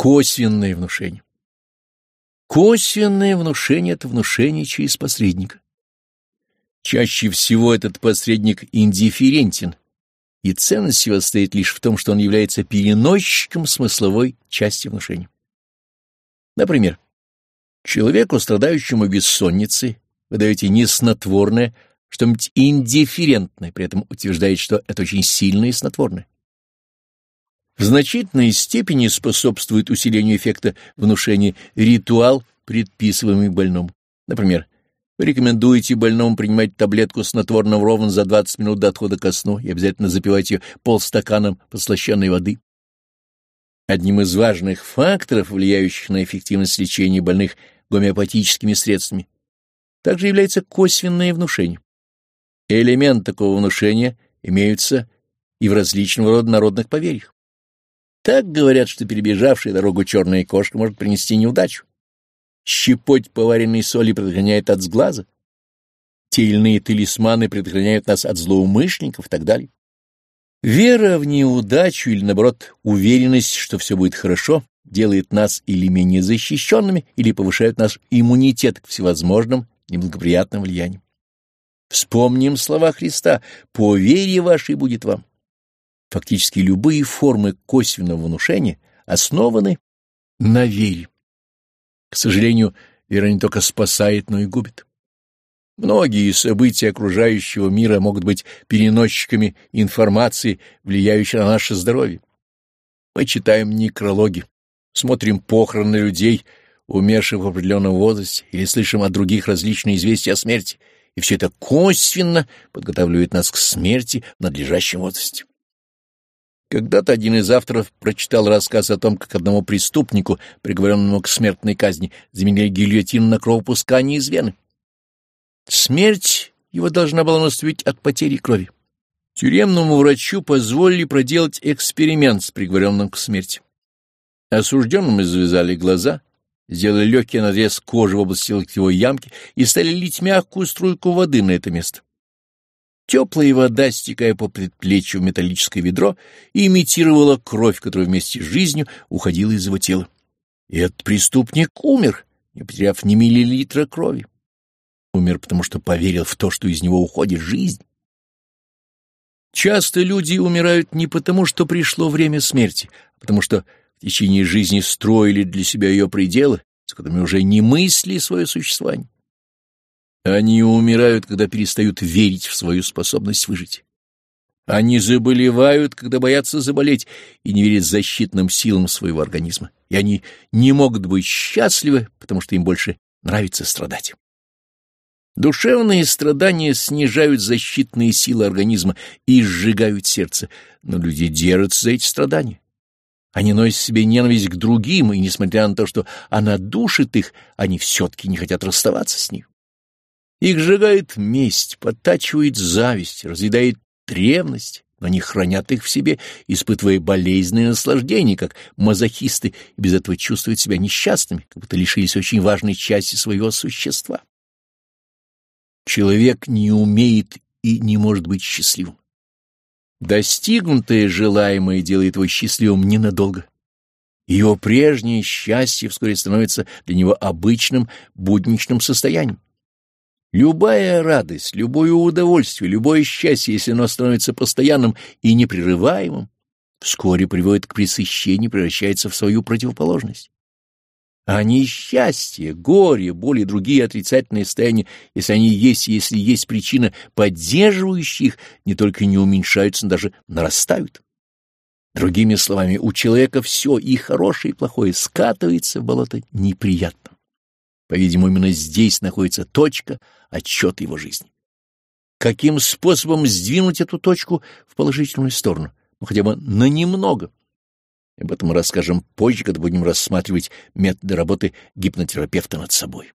Косвенное внушение. Косвенное внушение — это внушение через посредника. Чаще всего этот посредник индифферентен, и ценность его состоит лишь в том, что он является переносчиком смысловой части внушения. Например, человеку, страдающему бессонницей, вы даете не снотворное, что-нибудь индифферентное, при этом утверждает, что это очень сильное и снотворное. В значительной степени способствует усилению эффекта внушения ритуал, предписываемый больному. Например, вы рекомендуете больному принимать таблетку снотворного ровно за 20 минут до отхода ко сну и обязательно запивать ее полстаканом подслащенной воды. Одним из важных факторов, влияющих на эффективность лечения больных гомеопатическими средствами, также является косвенное внушение. Элемент такого внушения имеются и в различного рода народных поверьях. Так говорят, что перебежавшая дорогу черная кошка может принести неудачу. Щепоть поваренной соли предохраняет от сглаза. Те или иные талисманы предохраняют нас от злоумышленников и так далее. Вера в неудачу или, наоборот, уверенность, что все будет хорошо, делает нас или менее защищенными, или повышает наш иммунитет к всевозможным неблагоприятным влияниям. Вспомним слова Христа «По вере вашей будет вам». Фактически любые формы косвенного внушения основаны на вере. К сожалению, вера не только спасает, но и губит. Многие события окружающего мира могут быть переносчиками информации, влияющей на наше здоровье. Мы читаем некрологи, смотрим похороны людей, умерших в определенном возрасте, или слышим от других различные известия о смерти, и все это косвенно подготавливает нас к смерти в надлежащем возрасте. Когда-то один из авторов прочитал рассказ о том, как одному преступнику, приговоренному к смертной казни, заменили гильотину на кровопускание из вены. Смерть его должна была наступить от потери крови. Тюремному врачу позволили проделать эксперимент с приговоренным к смерти. Осужденному завязали глаза, сделали легкий надрез кожи в области локтевой ямки и стали лить мягкую струйку воды на это место. Теплая вода, стекая по предплечью в металлическое ведро, имитировала кровь, которая вместе с жизнью уходила из его тела. И этот преступник умер, не потеряв ни миллилитра крови. Умер, потому что поверил в то, что из него уходит жизнь. Часто люди умирают не потому, что пришло время смерти, а потому что в течение жизни строили для себя ее пределы, с которыми уже не мысли свое существование. Они умирают, когда перестают верить в свою способность выжить. Они заболевают, когда боятся заболеть и не верят защитным силам своего организма. И они не могут быть счастливы, потому что им больше нравится страдать. Душевные страдания снижают защитные силы организма и сжигают сердце, но люди держатся за эти страдания. Они носят себе ненависть к другим, и, несмотря на то, что она душит их, они все-таки не хотят расставаться с ней. Их сжигает месть, подтачивает зависть, разъедает ревность, но они хранят их в себе, испытывая болезненные наслаждения, как мазохисты, и без этого чувствуют себя несчастными, как будто лишились очень важной части своего существа. Человек не умеет и не может быть счастливым. Достигнутое желаемое делает его счастливым ненадолго. Его прежнее счастье вскоре становится для него обычным будничным состоянием. Любая радость, любое удовольствие, любое счастье, если оно становится постоянным и непрерываемым, вскоре приводит к пресыщению, превращается в свою противоположность. А несчастье, горе, боли и другие отрицательные состояния, если они есть, если есть причина, поддерживающая их, не только не уменьшаются, но даже нарастают. Другими словами, у человека все, и хорошее, и плохое, скатывается в болото неприятно. По-видимому, именно здесь находится точка отчета его жизни. Каким способом сдвинуть эту точку в положительную сторону? Ну, хотя бы на немного. Об этом мы расскажем позже, когда будем рассматривать методы работы гипнотерапевта над собой.